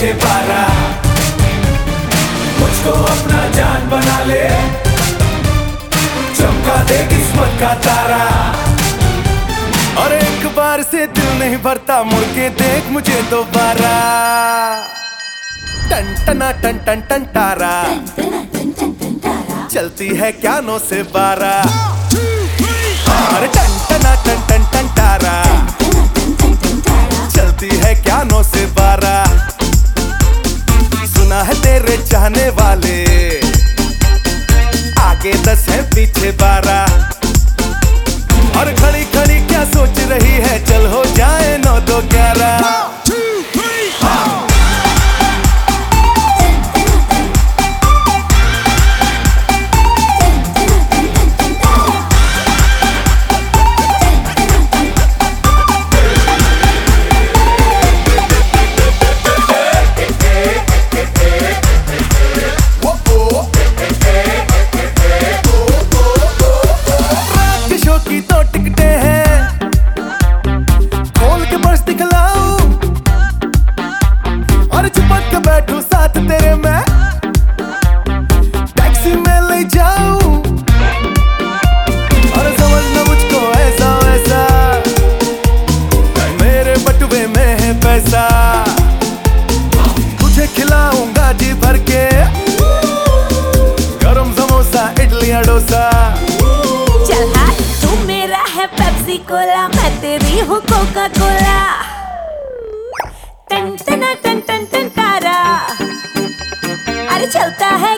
पीछे बारह मुझको अपना जान बना ले। चमका दे किस्मत का तारा। और एक बार से दिल नहीं भरता, मुड़ के देख मुझे दोबारा। टन, टना, टन टन टन तारा। चलती है क्या नो से बारह अरे टन, टना, टन टन टन तारा। चलती है क्या नो से बारह सुना है तेरे चाहने वाले। आगे दस है, पीछे बारह। और खड़ी खड़ी क्या सोच रही है? चल हो जाए नौ दो ग्यारह। पेप्सी कोला मैं तेरी हूँ कोका कोला टन टन टन टन टन, तारा। अरे चलता है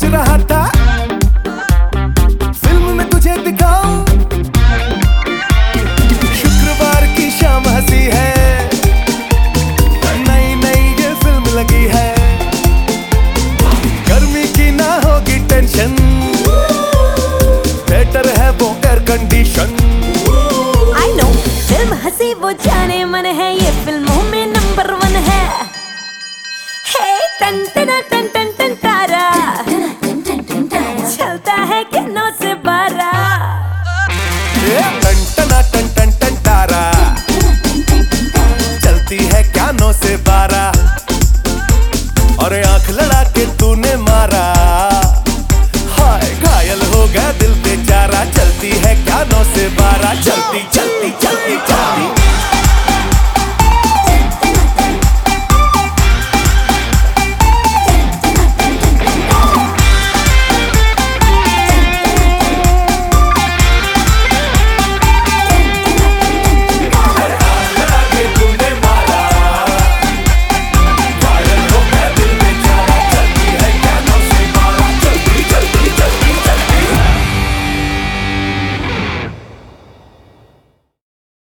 सोच रहा था। फ़िल्म में तुझे दिखाऊँ। शुक्रवार की शाम हँसी है। नई नई ये फ़िल्म लगी है। गर्मी की ना होगी टेंशन। बेटर है वो air condition I know film हँसी वो जाने मन है, ये फ़िल्मों में